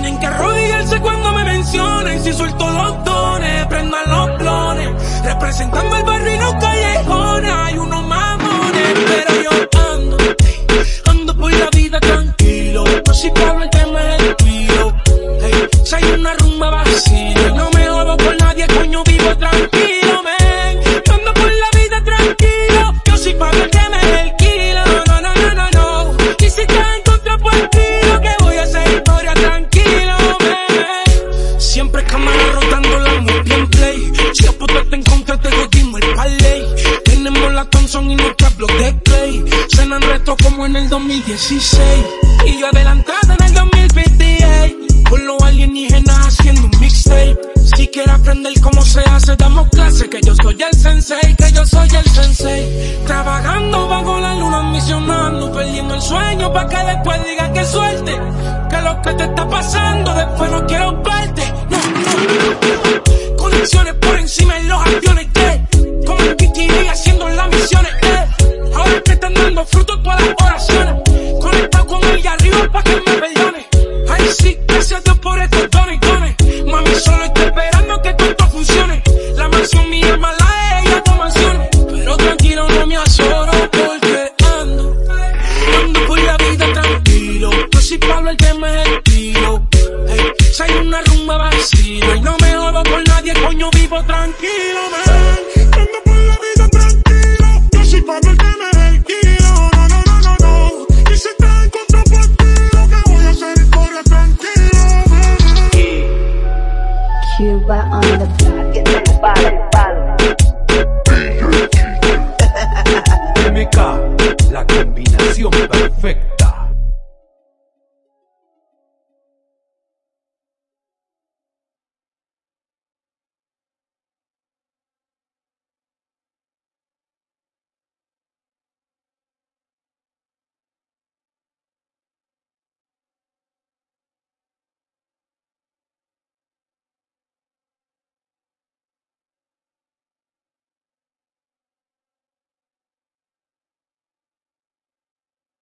que arrodillarse cuando me mencionen. Si suelto los dones, prendan los clones. Representando el barrio y los cámara rotando la muy bien play. Si a puta te encontré, te jodimos el parlay. Tenemos la Thompson y nuestra block de clay. Cenan reto como en el 2016. Y yo adelantada en el 2028. Con los alienígenas haciendo un mixtape. Si quieres aprender cómo se hace, damos clase. Que yo soy el sensei, que yo soy el sensei. Trabajando bajo la luna, misionando. Perdiendo el sueño para que después digan que suerte. Que lo que te está pasando, después no quiero verte. Vacía y no me jodo por nadie, coño, vivo tranquilo, man. Ando por la vida tranquilo. Yo soy Pablo, el tema es el. No, no, no, no, no. Y si estás en contra, pues tiro que voy a hacer historia tranquilo, man. Cuba on the block.